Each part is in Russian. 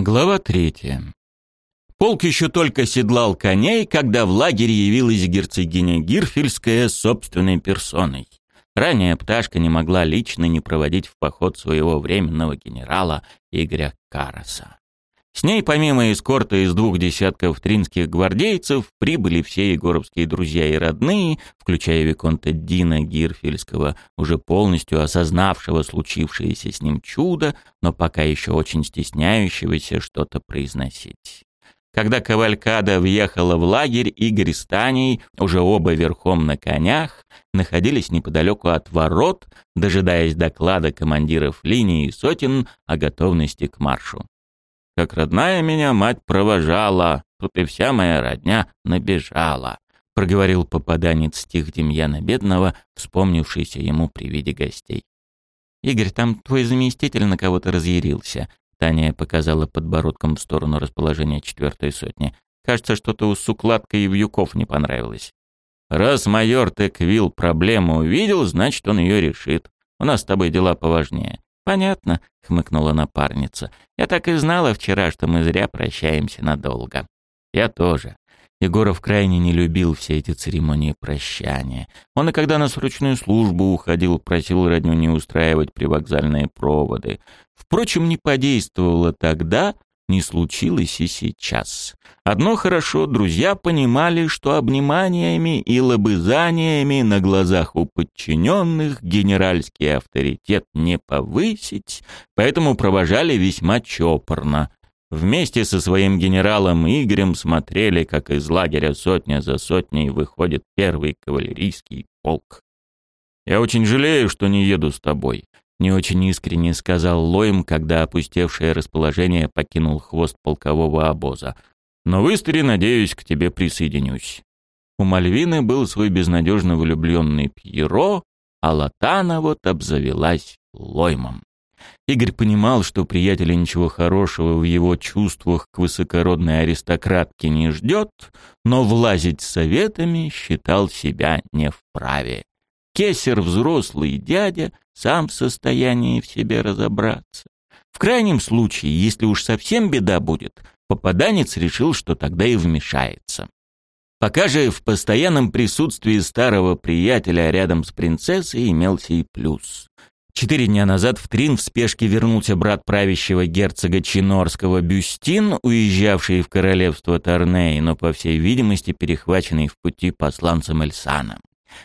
Глава третья. Полк еще только седлал коней, когда в лагере явилась герцогиня Гирфельская собственной персоной. Ранее пташка не могла лично не проводить в поход своего временного генерала Игоря Караса. С ней, помимо эскорта из двух десятков тринских гвардейцев, прибыли все егоровские друзья и родные, включая Виконта Дина Гирфельского, уже полностью осознавшего случившееся с ним чудо, но пока еще очень стесняющегося что-то произносить. Когда Кавалькада въехала в лагерь, Игорь с Таней, уже оба верхом на конях, находились неподалеку от ворот, дожидаясь доклада командиров линии сотен о готовности к маршу. Как родная меня мать провожала, тут и вся моя родня набежала», — проговорил попаданец стих Демьяна Бедного, вспомнившийся ему при виде гостей. «Игорь, там твой заместитель на кого-то разъярился», — Таня показала подбородком в сторону расположения четвертой сотни. «Кажется, что-то у Сукладка и Вьюков не понравилось». «Раз майор Теквилл проблему увидел, значит, он ее решит. У нас с тобой дела поважнее. «Понятно», — хмыкнула напарница. «Я так и знала вчера, что мы зря прощаемся надолго». «Я тоже». Егоров крайне не любил все эти церемонии прощания. Он и когда на срочную службу уходил, просил родню не устраивать привокзальные проводы. Впрочем, не подействовало тогда, не случилось и сейчас. Одно хорошо, друзья понимали, что обниманиями и лобызаниями на глазах у подчиненных генеральский авторитет не повысить, поэтому провожали весьма чопорно. Вместе со своим генералом Игорем смотрели, как из лагеря сотня за сотней выходит первый кавалерийский полк. «Я очень жалею, что не еду с тобой», не очень искренне сказал Лоем, когда опустевшее расположение покинул хвост полкового обоза. «Но в надеюсь, к тебе присоединюсь». У Мальвины был свой безнадежно влюбленный Пьеро, а Латана вот обзавелась Лоймом. Игорь понимал, что приятеля ничего хорошего в его чувствах к высокородной аристократке не ждет, но влазить советами считал себя не вправе. Кесер взрослый дядя, сам в состоянии в себе разобраться. В крайнем случае, если уж совсем беда будет, попаданец решил, что тогда и вмешается. Пока же в постоянном присутствии старого приятеля рядом с принцессой имелся и плюс. Четыре дня назад в Трин в спешке вернулся брат правящего герцога Чинорского Бюстин, уезжавший в королевство Торней, но, по всей видимости, перехваченный в пути посланцем Эльсана.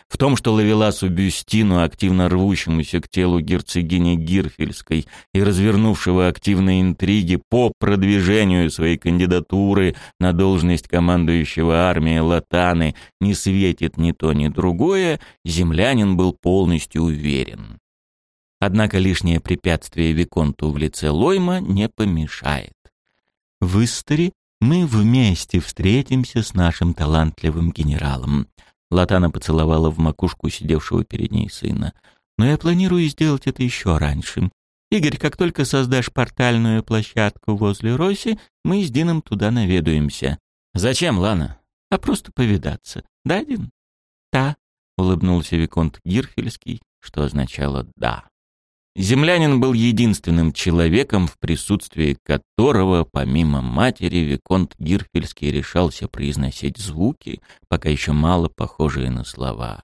В том, что Лавеласу Бюстину, активно рвущемуся к телу герцогини Гирфельской и развернувшего активные интриги по продвижению своей кандидатуры на должность командующего армией Латаны, не светит ни то, ни другое, землянин был полностью уверен. Однако лишнее препятствие Виконту в лице Лойма не помешает. В Истере мы вместе встретимся с нашим талантливым генералом. Латана поцеловала в макушку сидевшего перед ней сына. «Но я планирую сделать это еще раньше. Игорь, как только создашь портальную площадку возле Роси, мы с Дином туда наведуемся». «Зачем, Лана?» «А просто повидаться. Да, Дин?» «Да», — улыбнулся Виконт Гирфельский, что означало «да». Землянин был единственным человеком, в присутствии которого, помимо матери, Виконт Гирфельский решался произносить звуки, пока еще мало похожие на слова.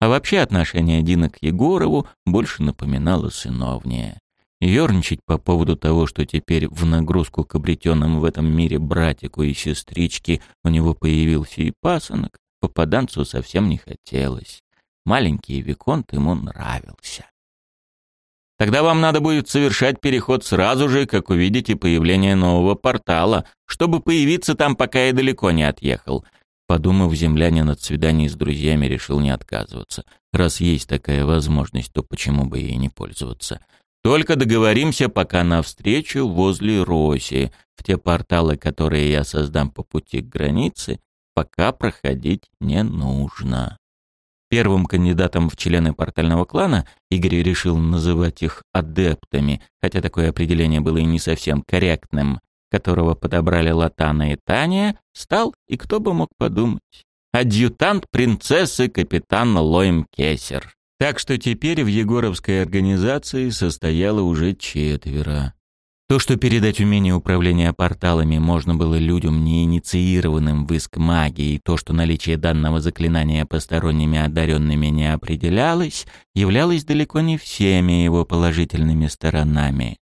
А вообще отношение Дина к Егорову больше напоминало сыновнее. Ёрничать по поводу того, что теперь в нагрузку к обретенным в этом мире братику и сестричке у него появился и пасынок, попаданцу совсем не хотелось. Маленький Виконт ему нравился. Тогда вам надо будет совершать переход сразу же, как увидите появление нового портала, чтобы появиться там, пока я далеко не отъехал. Подумав, землянин от свиданий с друзьями решил не отказываться. Раз есть такая возможность, то почему бы ей не пользоваться? Только договоримся пока на встречу возле Роси. В те порталы, которые я создам по пути к границе, пока проходить не нужно. Первым кандидатом в члены портального клана Игорь решил называть их адептами, хотя такое определение было и не совсем корректным, которого подобрали Латана и Таня, стал, и кто бы мог подумать, адъютант принцессы капитан Лоем Кесер. Так что теперь в Егоровской организации состояло уже четверо. То, что передать умение управления порталами можно было людям, не инициированным в иск магии, и то, что наличие данного заклинания посторонними одаренными не определялось, являлось далеко не всеми его положительными сторонами.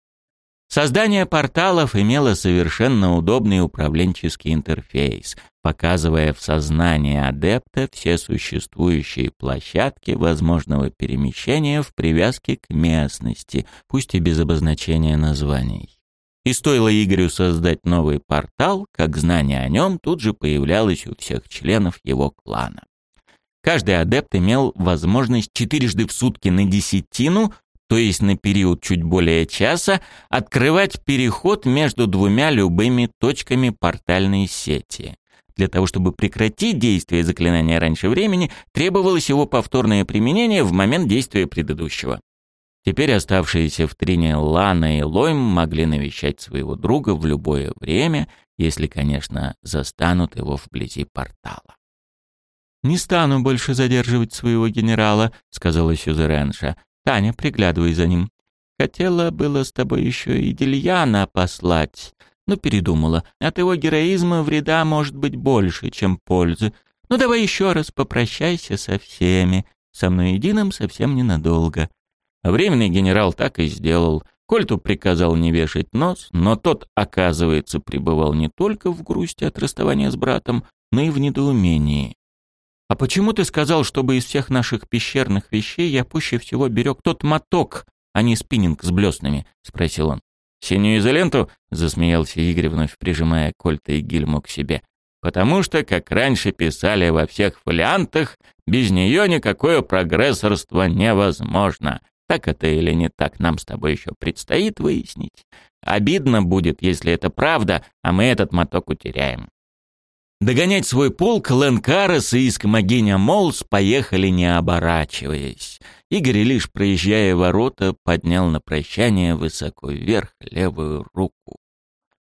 Создание порталов имело совершенно удобный управленческий интерфейс, показывая в сознании адепта все существующие площадки возможного перемещения в привязке к местности, пусть и без обозначения названий. И стоило Игорю создать новый портал, как знание о нем тут же появлялось у всех членов его клана. Каждый адепт имел возможность четырежды в сутки на десятину, то есть на период чуть более часа, открывать переход между двумя любыми точками портальной сети. Для того, чтобы прекратить действие заклинания раньше времени, требовалось его повторное применение в момент действия предыдущего. Теперь оставшиеся в Трине Лана и Лойм могли навещать своего друга в любое время, если, конечно, застанут его вблизи портала. «Не стану больше задерживать своего генерала», — сказала Сюзеренша. «Таня, приглядывай за ним. Хотела было с тобой еще и Дельяна послать, но передумала. От его героизма вреда может быть больше, чем пользы. Ну давай еще раз попрощайся со всеми. Со мной единым совсем ненадолго. Временный генерал так и сделал. Кольту приказал не вешать нос, но тот, оказывается, пребывал не только в грусти от расставания с братом, но и в недоумении. «А почему ты сказал, чтобы из всех наших пещерных вещей я пуще всего берег тот моток, а не спиннинг с блеснами?» — спросил он. «Синюю изоленту?» — засмеялся Игорь, вновь прижимая Кольта и Гильму к себе. «Потому что, как раньше писали во всех фолиантах, без нее никакое прогрессорство невозможно. Так это или не так, нам с тобой еще предстоит выяснить. Обидно будет, если это правда, а мы этот моток утеряем. Догонять свой полк Ленкарес и Искмогиня Молс поехали не оборачиваясь. Игорь лишь проезжая ворота поднял на прощание высоко вверх левую руку.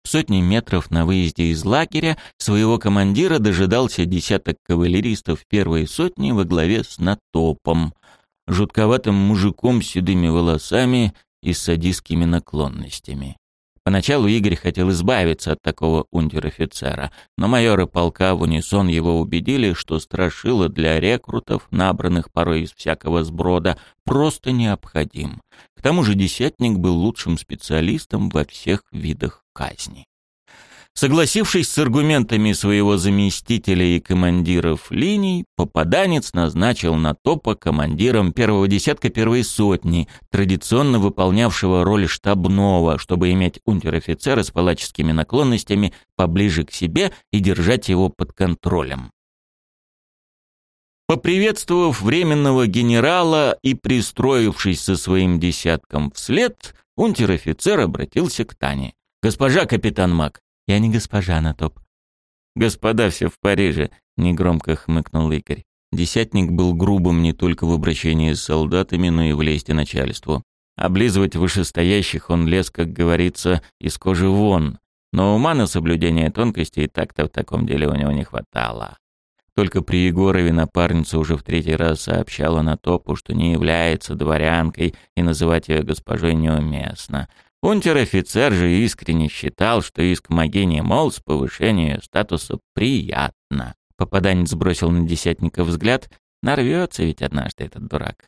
В сотни метров на выезде из лагеря своего командира дожидался десяток кавалеристов первой сотни во главе с Натопом — жутковатым мужиком с седыми волосами и садистскими наклонностями. Поначалу Игорь хотел избавиться от такого унтер-офицера, но майоры полка в унисон его убедили, что страшило для рекрутов, набранных порой из всякого сброда, просто необходим. К тому же десятник был лучшим специалистом во всех видах казни. Согласившись с аргументами своего заместителя и командиров линий, попаданец назначил на топа командиром первого десятка первой сотни, традиционно выполнявшего роль штабного, чтобы иметь унтер-офицера с палаческими наклонностями поближе к себе и держать его под контролем. Поприветствовав временного генерала и пристроившись со своим десятком вслед, унтер-офицер обратился к Тане. «Госпожа капитан Мак, я не госпожа на топ. Господа все в Париже, негромко хмыкнул Игорь. Десятник был грубым не только в обращении с солдатами, но и в лести начальству. Облизывать вышестоящих он лез, как говорится, из кожи вон. Но ума на соблюдение тонкостей так-то в таком деле у него не хватало. Только при Егорове напарница уже в третий раз сообщала на топу, что не является дворянкой и называть ее госпожой неуместно. Унтер-офицер же искренне считал, что иск Магини Мол с повышением статуса приятно. Попаданец бросил на десятника взгляд. Нарвется ведь однажды этот дурак.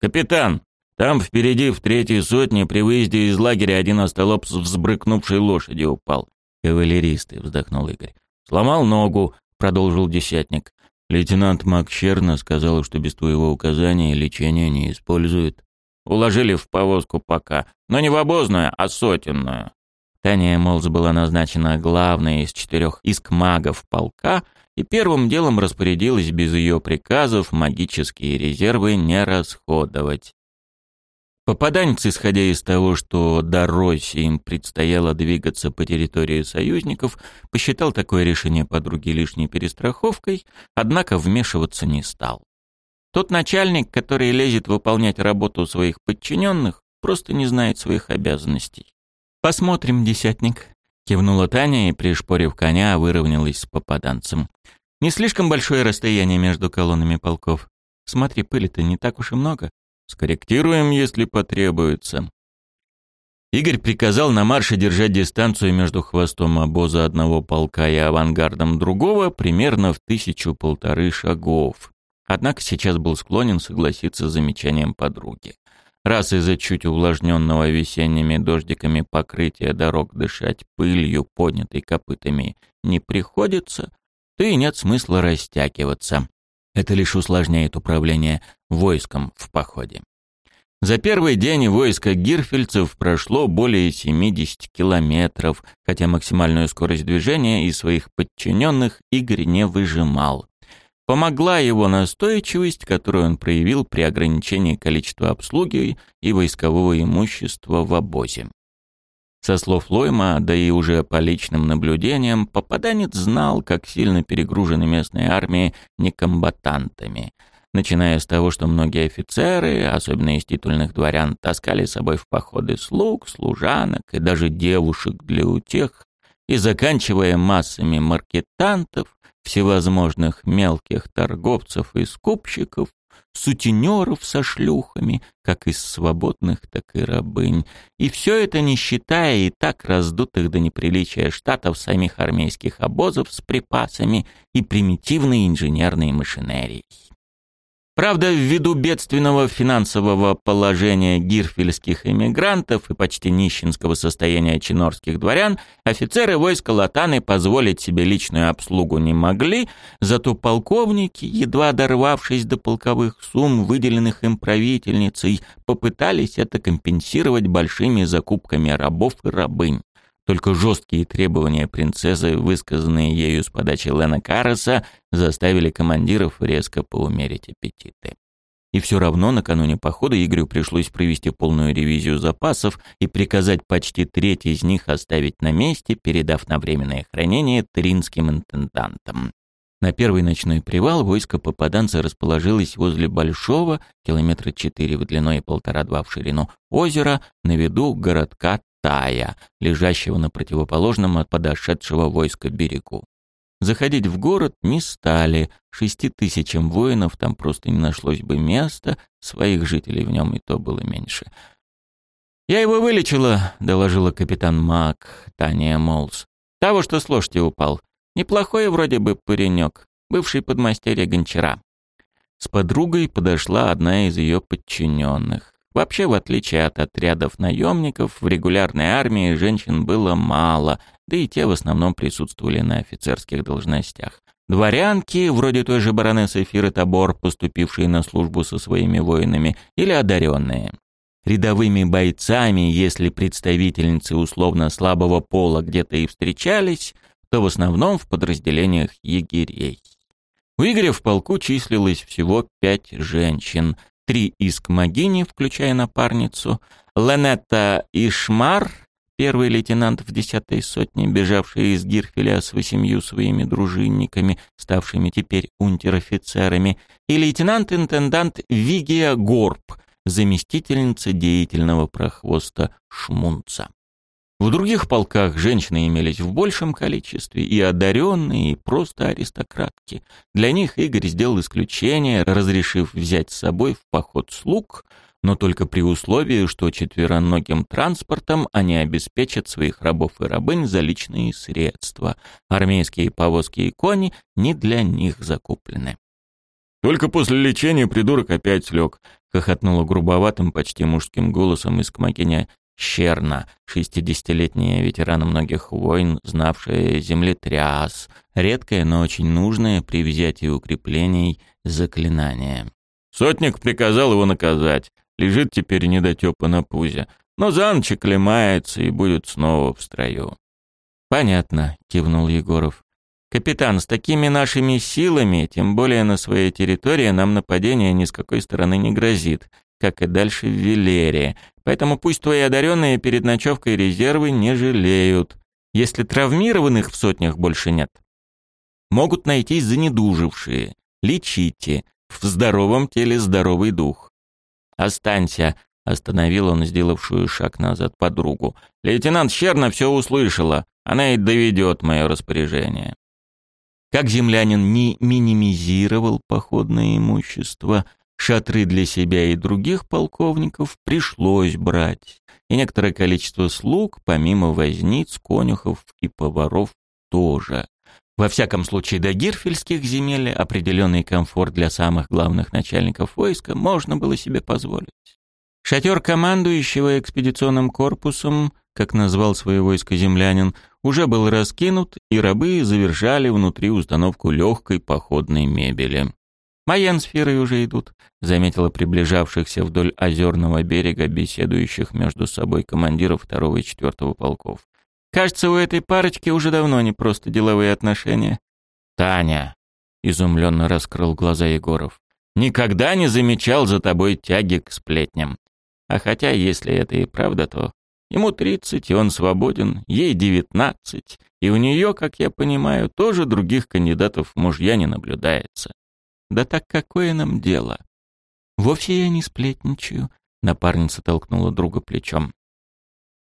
«Капитан, там впереди в третьей сотне при выезде из лагеря один остолоп с взбрыкнувшей лошади упал. Кавалеристы, вздохнул Игорь. Сломал ногу, продолжил десятник. Лейтенант Макщерна сказал, что без твоего указания лечение не использует. Уложили в повозку пока, но не в обозную, а сотенную. Таня Молз была назначена главной из четырех иск-магов полка и первым делом распорядилась без ее приказов магические резервы не расходовать. Попаданец, исходя из того, что до Росси им предстояло двигаться по территории союзников, посчитал такое решение подруги лишней перестраховкой, однако вмешиваться не стал. Тот начальник, который лезет выполнять работу своих подчиненных, просто не знает своих обязанностей. «Посмотрим, десятник», — кивнула Таня и, пришпорив коня, выровнялась с попаданцем. «Не слишком большое расстояние между колоннами полков. Смотри, пыли-то не так уж и много. Скорректируем, если потребуется». Игорь приказал на марше держать дистанцию между хвостом обоза одного полка и авангардом другого примерно в тысячу-полторы шагов. Однако сейчас был склонен согласиться с замечанием подруги. Раз из-за чуть увлажненного весенними дождиками покрытия дорог дышать пылью, поднятой копытами, не приходится, то и нет смысла растягиваться. Это лишь усложняет управление войском в походе. За первый день войско гирфельцев прошло более 70 километров, хотя максимальную скорость движения из своих подчиненных Игорь не выжимал. Помогла его настойчивость, которую он проявил при ограничении количества обслуги и войскового имущества в обозе. Со слов Лойма, да и уже по личным наблюдениям, попаданец знал, как сильно перегружены местные армии некомбатантами – начиная с того, что многие офицеры, особенно из титульных дворян, таскали с собой в походы слуг, служанок и даже девушек для утех, и заканчивая массами маркетантов, всевозможных мелких торговцев и скупщиков, сутенеров со шлюхами, как из свободных, так и рабынь. И все это не считая и так раздутых до неприличия штатов самих армейских обозов с припасами и примитивной инженерной машинерией. Правда, ввиду бедственного финансового положения гирфельских эмигрантов и почти нищенского состояния чинорских дворян, офицеры войска Латаны позволить себе личную обслугу не могли, зато полковники, едва дорвавшись до полковых сумм, выделенных им правительницей, попытались это компенсировать большими закупками рабов и рабынь. Только жесткие требования принцессы, высказанные ею с подачи Лена Карреса, заставили командиров резко поумерить аппетиты. И все равно накануне похода Игорю пришлось провести полную ревизию запасов и приказать почти треть из них оставить на месте, передав на временное хранение тринским интендантам. На первый ночной привал войско попаданца расположилось возле большого, километра четыре в длину и полтора-два в ширину, озера на виду городка Тая, лежащего на противоположном от подошедшего войска берегу. Заходить в город не стали, шести тысячам воинов там просто не нашлось бы места, своих жителей в нем и то было меньше. «Я его вылечила», — доложила капитан Мак, Таня Молс. «Того, что с лошади упал. Неплохой вроде бы паренек, бывший подмастерье гончара». С подругой подошла одна из ее подчиненных. Вообще, в отличие от отрядов наемников, в регулярной армии женщин было мало, да и те в основном присутствовали на офицерских должностях. Дворянки, вроде той же баронессы Фиры Табор, поступившие на службу со своими воинами, или одаренные. Рядовыми бойцами, если представительницы условно слабого пола где-то и встречались, то в основном в подразделениях егерей. У Игоря в полку числилось всего пять женщин, три из Кмагини, включая напарницу, Ленетта Ишмар, первый лейтенант в десятой сотне, бежавший из Гирфеля с восемью своими дружинниками, ставшими теперь унтер-офицерами, и лейтенант-интендант Вигия Горб, заместительница деятельного прохвоста Шмунца. В других полках женщины имелись в большем количестве, и одаренные, и просто аристократки. Для них Игорь сделал исключение, разрешив взять с собой в поход слуг, но только при условии, что четвероногим транспортом они обеспечат своих рабов и рабынь за личные средства. Армейские повозки и кони не для них закуплены. «Только после лечения придурок опять слег», — хохотнула грубоватым, почти мужским голосом из Кмакиня Щерна, шестидесятилетняя ветеран многих войн, знавшая землетряс, редкое, но очень нужное при взятии укреплений заклинание. Сотник приказал его наказать. Лежит теперь недотёпа на пузе. Но за ночь оклемается и будет снова в строю. «Понятно», — кивнул Егоров. «Капитан, с такими нашими силами, тем более на своей территории, нам нападение ни с какой стороны не грозит как и дальше в Велере. Поэтому пусть твои одаренные перед ночевкой резервы не жалеют. Если травмированных в сотнях больше нет, могут найтись занедужившие. Лечите. В здоровом теле здоровый дух. Останься, остановил он сделавшую шаг назад подругу. Лейтенант Щерна все услышала. Она и доведет мое распоряжение. Как землянин не минимизировал походное имущество, Шатры для себя и других полковников пришлось брать, и некоторое количество слуг, помимо возниц, конюхов и поваров, тоже. Во всяком случае, до гирфельских земель определенный комфорт для самых главных начальников войска можно было себе позволить. Шатер командующего экспедиционным корпусом, как назвал свое войско землянин, уже был раскинут, и рабы завершали внутри установку легкой походной мебели. «Майенсферы уже идут», — заметила приближавшихся вдоль озерного берега беседующих между собой командиров второго и четвертого полков. Кажется, у этой парочки уже давно не просто деловые отношения. Таня, изумленно раскрыл глаза Егоров. Никогда не замечал за тобой тяги к сплетням. А хотя, если это и правда, то ему тридцать, и он свободен, ей девятнадцать, и у нее, как я понимаю, тоже других кандидатов мужья не наблюдается. Да так какое нам дело? Вовсе я не сплетничаю, напарница толкнула друга плечом.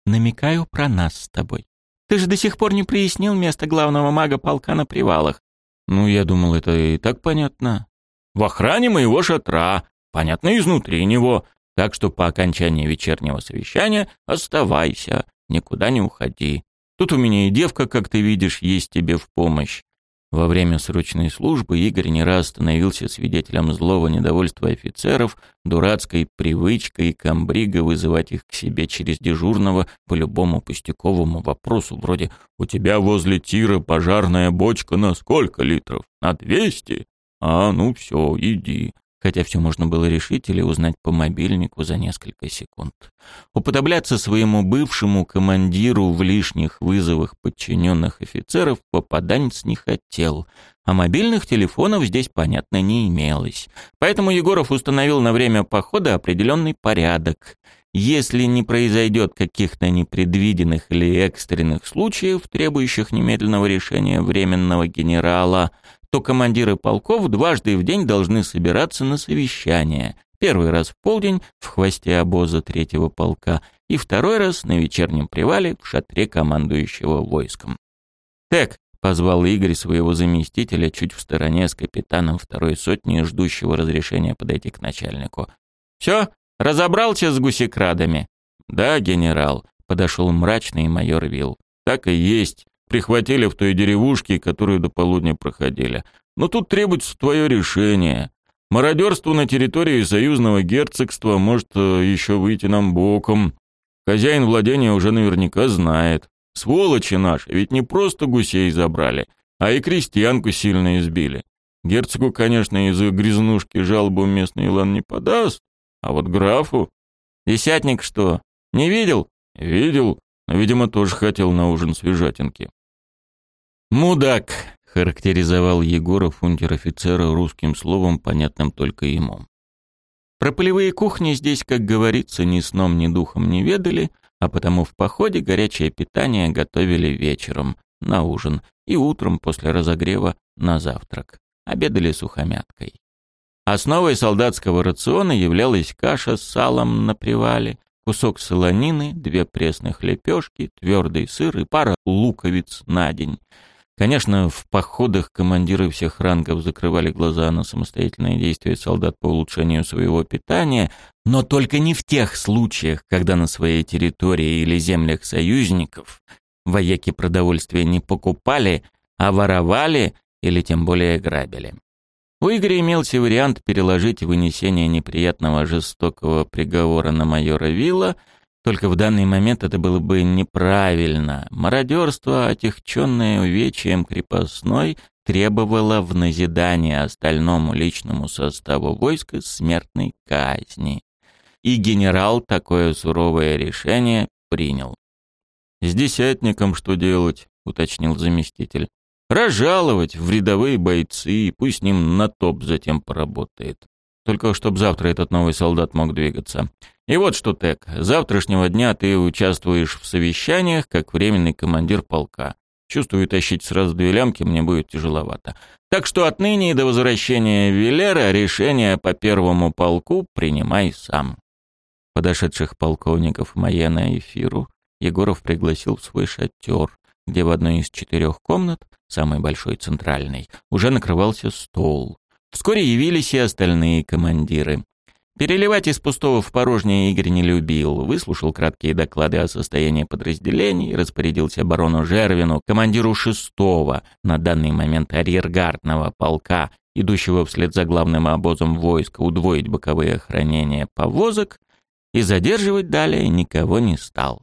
Намекаю про нас с тобой. Ты же до сих пор не прояснил место главного мага полка на привалах. Ну, я думал, это и так понятно. В охране моего шатра, понятно изнутри него. Так что по окончании вечернего совещания оставайся, никуда не уходи. Тут у меня и девка, как ты видишь, есть тебе в помощь. Во время срочной службы Игорь не раз становился свидетелем злого недовольства офицеров, дурацкой привычкой комбрига вызывать их к себе через дежурного по любому пустяковому вопросу, вроде «У тебя возле тира пожарная бочка на сколько литров? На двести? А, ну все, иди хотя все можно было решить или узнать по мобильнику за несколько секунд. Уподобляться своему бывшему командиру в лишних вызовах подчиненных офицеров попаданец не хотел, а мобильных телефонов здесь, понятно, не имелось. Поэтому Егоров установил на время похода определенный порядок. Если не произойдет каких-то непредвиденных или экстренных случаев, требующих немедленного решения временного генерала – то командиры полков дважды в день должны собираться на совещание. Первый раз в полдень в хвосте обоза третьего полка и второй раз на вечернем привале в шатре командующего войском. «Так», — позвал Игорь своего заместителя чуть в стороне с капитаном второй сотни, ждущего разрешения подойти к начальнику. «Все, разобрался с гусекрадами?» «Да, генерал», — подошел мрачный майор Вилл. «Так и есть прихватили в той деревушке, которую до полудня проходили. Но тут требуется твое решение. Мародерство на территории союзного герцогства может э, еще выйти нам боком. Хозяин владения уже наверняка знает. Сволочи наши, ведь не просто гусей забрали, а и крестьянку сильно избили. Герцогу, конечно, из-за грязнушки жалобу местный Илан не подаст, а вот графу... Десятник что, не видел? Видел, видимо, тоже хотел на ужин свежатинки. «Мудак», — характеризовал Егоров унтер-офицера русским словом, понятным только ему. Про полевые кухни здесь, как говорится, ни сном, ни духом не ведали, а потому в походе горячее питание готовили вечером, на ужин, и утром после разогрева на завтрак. Обедали сухомяткой. Основой солдатского рациона являлась каша с салом на привале, кусок солонины, две пресных лепешки, твердый сыр и пара луковиц на день. Конечно, в походах командиры всех рангов закрывали глаза на самостоятельные действия солдат по улучшению своего питания, но только не в тех случаях, когда на своей территории или землях союзников вояки продовольствия не покупали, а воровали или тем более грабили. У Игоря имелся вариант переложить вынесение неприятного жестокого приговора на майора Вилла, только в данный момент это было бы неправильно. Мародерство, отягченное увечьем крепостной, требовало в назидание остальному личному составу войска смертной казни. И генерал такое суровое решение принял. «С десятником что делать?» — уточнил заместитель. Разжаловать в рядовые бойцы, пусть с ним на топ затем поработает. Только чтобы завтра этот новый солдат мог двигаться. И вот что, Тек, с завтрашнего дня ты участвуешь в совещаниях как временный командир полка. Чувствую, тащить сразу две лямки мне будет тяжеловато. Так что отныне и до возвращения Велера решение по первому полку принимай сам. Подошедших полковников Маена и Фиру Егоров пригласил в свой шатер, где в одной из четырех комнат, самой большой центральной, уже накрывался стол. Вскоре явились и остальные командиры. Переливать из пустого в порожнее Игорь не любил, выслушал краткие доклады о состоянии подразделений, распорядился барону Жервину, командиру шестого, на данный момент арьергардного полка, идущего вслед за главным обозом войска, удвоить боковые охранения повозок и задерживать далее никого не стал.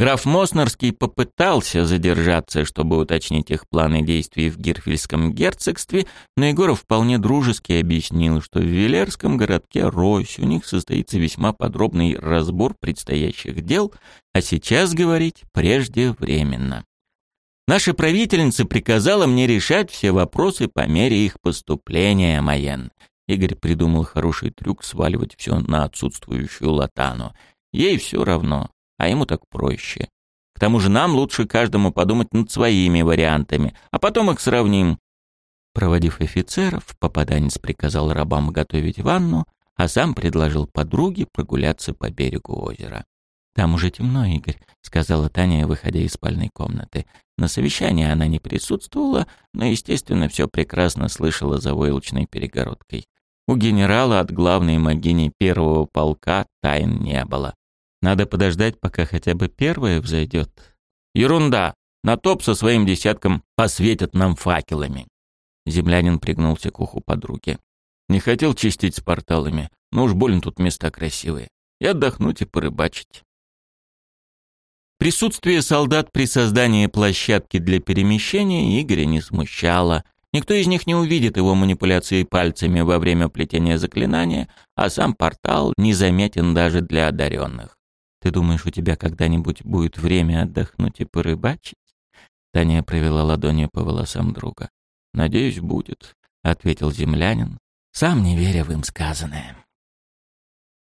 Граф Моснерский попытался задержаться, чтобы уточнить их планы действий в Гирфельском герцогстве, но Егоров вполне дружески объяснил, что в Вилерском городке Рось у них состоится весьма подробный разбор предстоящих дел, а сейчас говорить преждевременно. Наша правительница приказала мне решать все вопросы по мере их поступления, Майен. Игорь придумал хороший трюк сваливать все на отсутствующую Латану. Ей все равно, а ему так проще. К тому же нам лучше каждому подумать над своими вариантами, а потом их сравним. Проводив офицеров, попаданец приказал рабам готовить ванну, а сам предложил подруге прогуляться по берегу озера. «Там уже темно, Игорь», — сказала Таня, выходя из спальной комнаты. На совещании она не присутствовала, но, естественно, все прекрасно слышала за войлочной перегородкой. У генерала от главной могини первого полка тайн не было. Надо подождать, пока хотя бы первая взойдет. Ерунда. На топ со своим десятком посветят нам факелами. Землянин пригнулся к уху подруги. Не хотел чистить с порталами, но уж больно тут места красивые. И отдохнуть, и порыбачить. Присутствие солдат при создании площадки для перемещения Игоря не смущало. Никто из них не увидит его манипуляции пальцами во время плетения заклинания, а сам портал незаметен даже для одаренных. Ты думаешь, у тебя когда-нибудь будет время отдохнуть и порыбачить?» Таня провела ладонью по волосам друга. «Надеюсь, будет», — ответил землянин, сам не веря в им сказанное.